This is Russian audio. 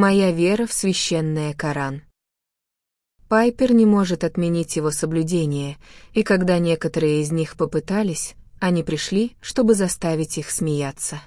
Моя вера в священное Коран. Пайпер не может отменить его соблюдение, и когда некоторые из них попытались, они пришли, чтобы заставить их смеяться.